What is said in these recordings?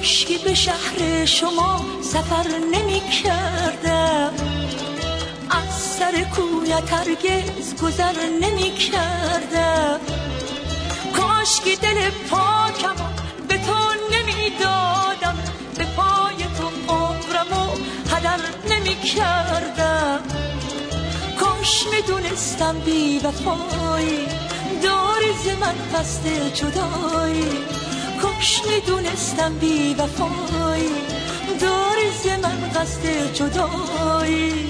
کاشکی به شهر شما سفر نمی کردم از سر کویت هرگز گذر نمی کردم کاشکی دل پاکم به تو نمی دادم به پای تو عمرم و هدر نمی کردم کاش می دونستم بی وفایی داری ز من قصد جدایی. کاش می‌دونستم بی وفایی داری ز من قصد جدایی.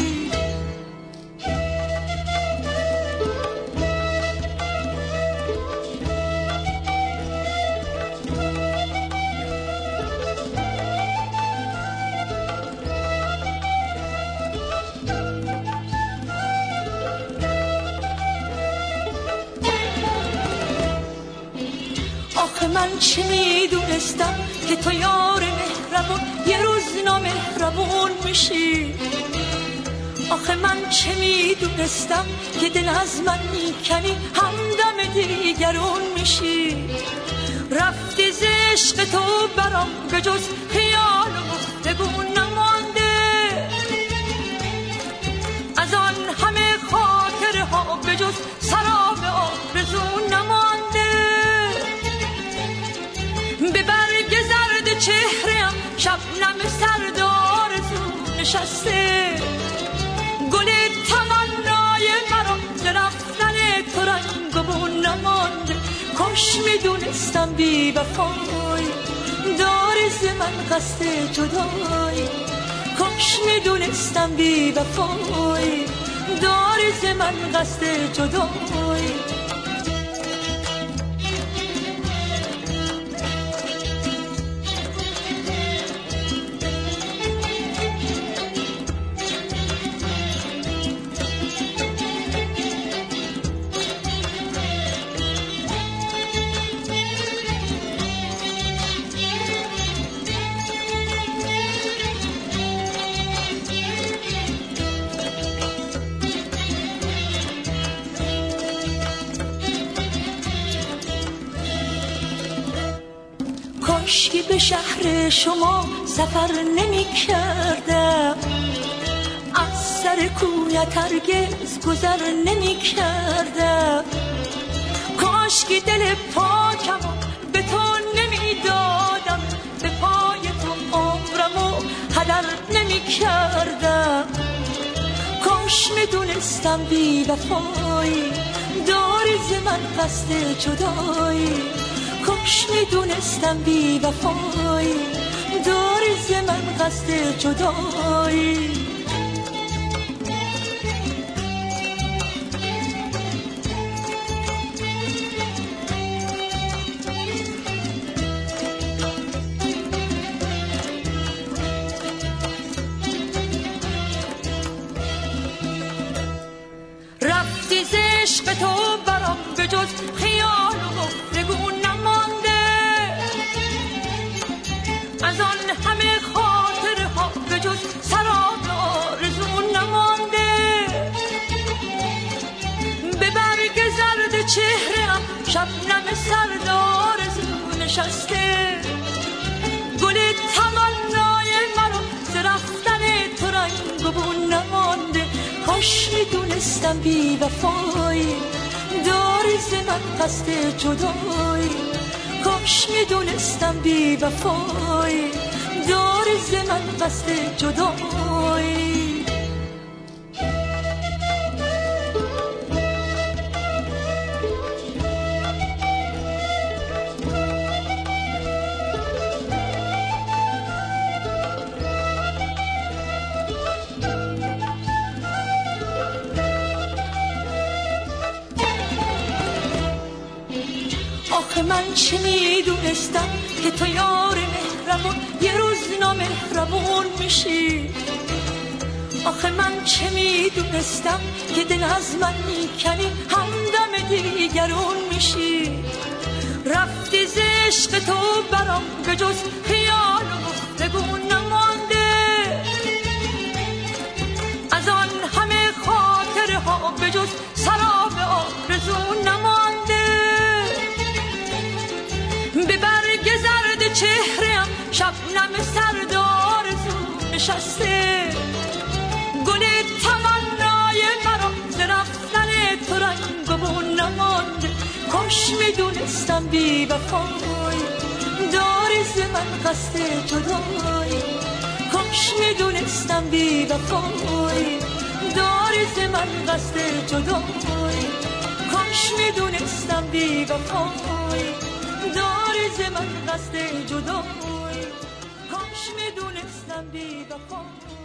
من چه می‌دونستم که تو یار مهربون یه روز نامهربون میشی. آخه من چه می‌دونستم که دل از من می‌کنی همدم دیگرون میشی. رفتی ز عشق تو برام به جز خیال و گفتگو نمانده. از آن همه خاطره ها به جز نشسته. گل تمنای مرا رفتن تو رنگ و نمانده کاش می‌دونستم بی وفای داری ز من قصد جدایی کاش می‌دونستم بی وفای داری ز من قصد کاشکی به شهر شما سفر نمی کردم از سر کویت هرگز گذر نمی کردم کاشکی دل پاکم به تو نمی دادم به پای تو عمرم و هدر نمی کردم کاش می دونستم بی وفایی داری ز من قصد جدایی. کاش می‌دونستم بی وفایی. داری ز من قصد جدایی رفتی ز عشق تو از آن همه خاطر ها به جز سراب آرزو نمانده. به برگ زرد چهره شبنم سردار زو نشسته. گل تمنای مرا ز رفتن تو رنگ و نمانده. کاش می‌دونستم بی وفایی داری ز من قصد جدایی. کاش می‌دونستم بی وفایی. دار ز من قصد جدایی. آخه من چه می‌دونستم که تو یار مهربون یه روز نامهربون میشی. آخه من چه می‌دونستم که دل از من می‌کنی همدم دیگرون میشی. رفتی ز عشق تو برام به جز خیال و گفتگو نمانده. از آن همه خاطره ها به جز نشسته. گل تمنای مرا ز رفتن تو رنگ و نمانده. کاش می‌دونستم بی وفای داری ز من قصد جدایی کاش می‌دونستم بی وفای داری ز من قصد جدایی کاش می‌دونستم بی وفای داری ز من قصد جدایی می‌دونستم بی وفای